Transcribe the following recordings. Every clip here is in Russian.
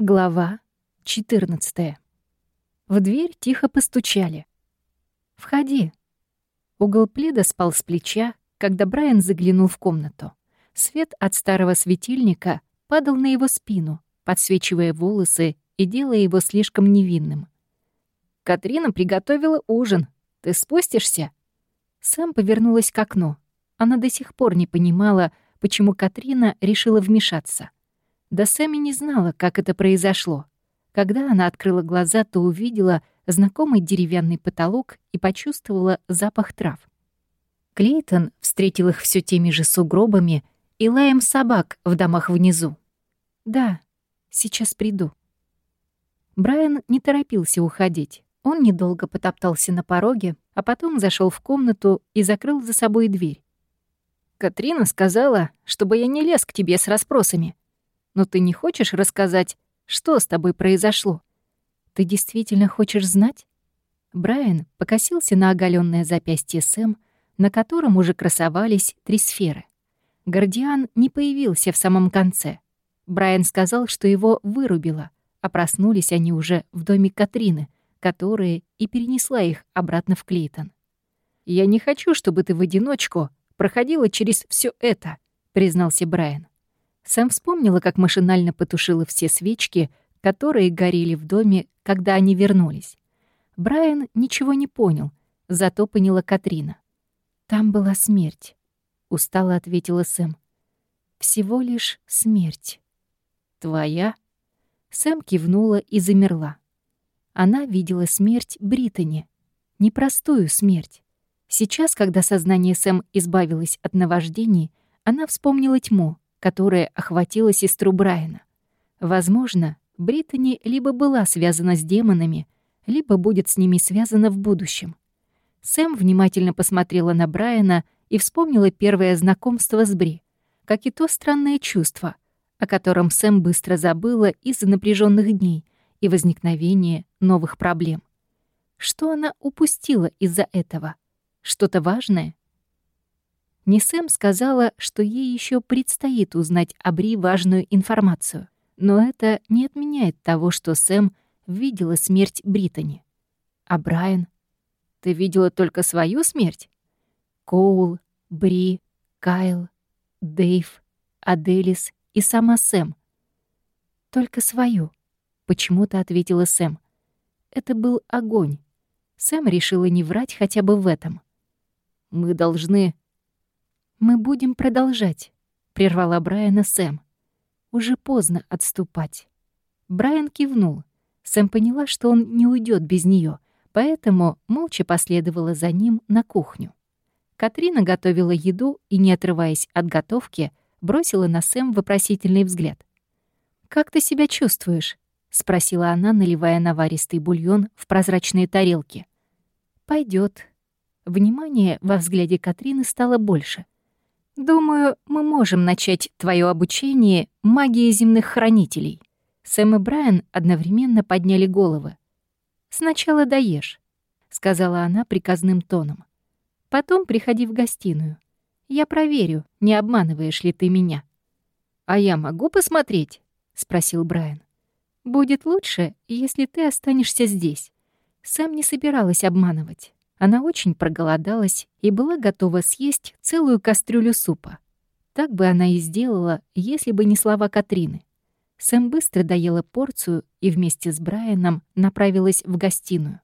Глава 14. В дверь тихо постучали. «Входи». Угол пледа спал с плеча, когда Брайан заглянул в комнату. Свет от старого светильника падал на его спину, подсвечивая волосы и делая его слишком невинным. «Катрина приготовила ужин. Ты спустишься?» Сэм повернулась к окну. Она до сих пор не понимала, почему Катрина решила вмешаться. Да Сэмми не знала, как это произошло. Когда она открыла глаза, то увидела знакомый деревянный потолок и почувствовала запах трав. Клейтон встретил их все теми же сугробами и лаем собак в домах внизу. «Да, сейчас приду». Брайан не торопился уходить. Он недолго потоптался на пороге, а потом зашел в комнату и закрыл за собой дверь. «Катрина сказала, чтобы я не лез к тебе с расспросами», но ты не хочешь рассказать, что с тобой произошло? Ты действительно хочешь знать? Брайан покосился на оголенное запястье Сэм, на котором уже красовались три сферы. Гардиан не появился в самом конце. Брайан сказал, что его вырубило, а проснулись они уже в доме Катрины, которая и перенесла их обратно в Клейтон. «Я не хочу, чтобы ты в одиночку проходила через все это», — признался Брайан. Сэм вспомнила, как машинально потушила все свечки, которые горели в доме, когда они вернулись. Брайан ничего не понял, зато поняла Катрина. «Там была смерть», — устало ответила Сэм. «Всего лишь смерть». «Твоя?» Сэм кивнула и замерла. Она видела смерть Британи. Непростую смерть. Сейчас, когда сознание Сэм избавилось от наваждений, она вспомнила тьму, которая охватила сестру Брайана. Возможно, Британи либо была связана с демонами, либо будет с ними связана в будущем. Сэм внимательно посмотрела на Брайана и вспомнила первое знакомство с Бри, как и то странное чувство, о котором Сэм быстро забыла из-за напряженных дней и возникновения новых проблем. Что она упустила из-за этого? Что-то важное? Не Сэм сказала, что ей еще предстоит узнать о Бри важную информацию. Но это не отменяет того, что Сэм видела смерть Британи. А Брайан? Ты видела только свою смерть? Коул, Бри, Кайл, Дейв, Аделис и сама Сэм. Только свою, почему-то ответила Сэм. Это был огонь. Сэм решила не врать хотя бы в этом. Мы должны «Мы будем продолжать», — прервала Брайана Сэм. «Уже поздно отступать». Брайан кивнул. Сэм поняла, что он не уйдет без нее, поэтому молча последовала за ним на кухню. Катрина готовила еду и, не отрываясь от готовки, бросила на Сэм вопросительный взгляд. «Как ты себя чувствуешь?» — спросила она, наливая наваристый бульон в прозрачные тарелки. Пойдет. Внимание во взгляде Катрины стало больше — «Думаю, мы можем начать твое обучение магии земных хранителей». Сэм и Брайан одновременно подняли головы. «Сначала доешь», — сказала она приказным тоном. «Потом приходи в гостиную. Я проверю, не обманываешь ли ты меня». «А я могу посмотреть?» — спросил Брайан. «Будет лучше, если ты останешься здесь». Сэм не собиралась обманывать. Она очень проголодалась и была готова съесть целую кастрюлю супа. Так бы она и сделала, если бы не слова Катрины. Сэм быстро доела порцию и вместе с Брайаном направилась в гостиную.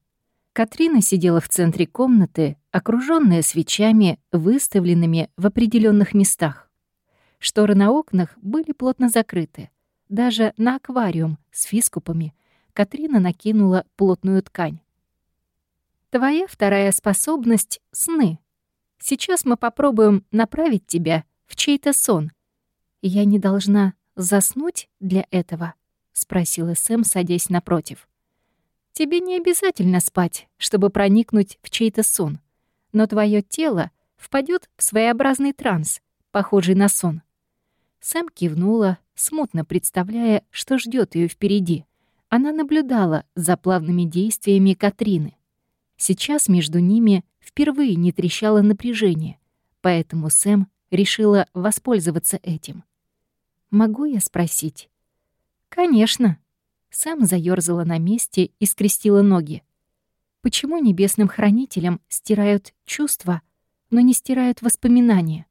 Катрина сидела в центре комнаты, окружённая свечами, выставленными в определенных местах. Шторы на окнах были плотно закрыты. Даже на аквариум с фискупами Катрина накинула плотную ткань. Твоя вторая способность — сны. Сейчас мы попробуем направить тебя в чей-то сон. Я не должна заснуть для этого?» — спросила Сэм, садясь напротив. «Тебе не обязательно спать, чтобы проникнуть в чей-то сон, но твое тело впадет в своеобразный транс, похожий на сон». Сэм кивнула, смутно представляя, что ждет ее впереди. Она наблюдала за плавными действиями Катрины — Сейчас между ними впервые не трещало напряжение, поэтому Сэм решила воспользоваться этим. «Могу я спросить?» «Конечно». Сэм заёрзала на месте и скрестила ноги. Почему небесным хранителям стирают чувства, но не стирают воспоминания?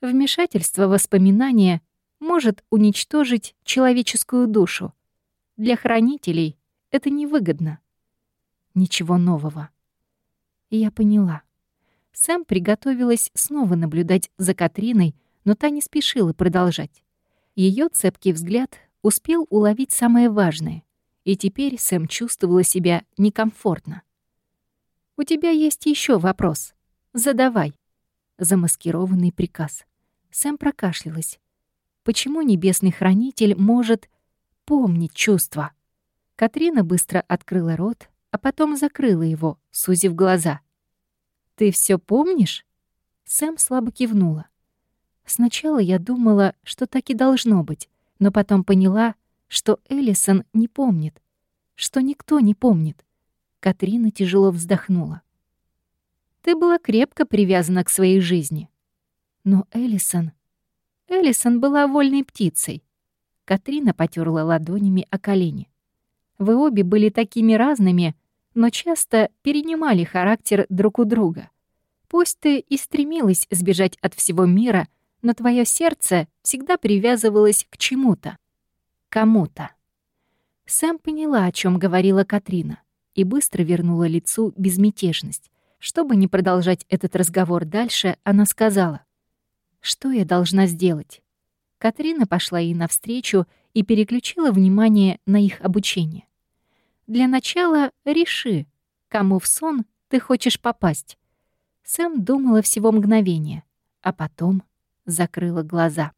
Вмешательство воспоминания может уничтожить человеческую душу. Для хранителей это невыгодно. Ничего нового. я поняла. Сэм приготовилась снова наблюдать за Катриной, но та не спешила продолжать. Ее цепкий взгляд успел уловить самое важное, и теперь Сэм чувствовала себя некомфортно. «У тебя есть еще вопрос. Задавай». Замаскированный приказ. Сэм прокашлялась. Почему небесный хранитель может помнить чувства? Катрина быстро открыла рот, а потом закрыла его, сузив глаза. «Ты все помнишь?» Сэм слабо кивнула. Сначала я думала, что так и должно быть, но потом поняла, что Эллисон не помнит, что никто не помнит. Катрина тяжело вздохнула. Ты была крепко привязана к своей жизни. Но Эллисон... Эллисон была вольной птицей. Катрина потерла ладонями о колени. Вы обе были такими разными, но часто перенимали характер друг у друга. Пусть ты и стремилась сбежать от всего мира, но твое сердце всегда привязывалось к чему-то кому-то. Сэм поняла, о чем говорила Катрина, и быстро вернула лицу безмятежность. Чтобы не продолжать этот разговор дальше, она сказала, «Что я должна сделать?» Катрина пошла ей навстречу и переключила внимание на их обучение. «Для начала реши, кому в сон ты хочешь попасть». Сэм думала всего мгновение, а потом закрыла глаза.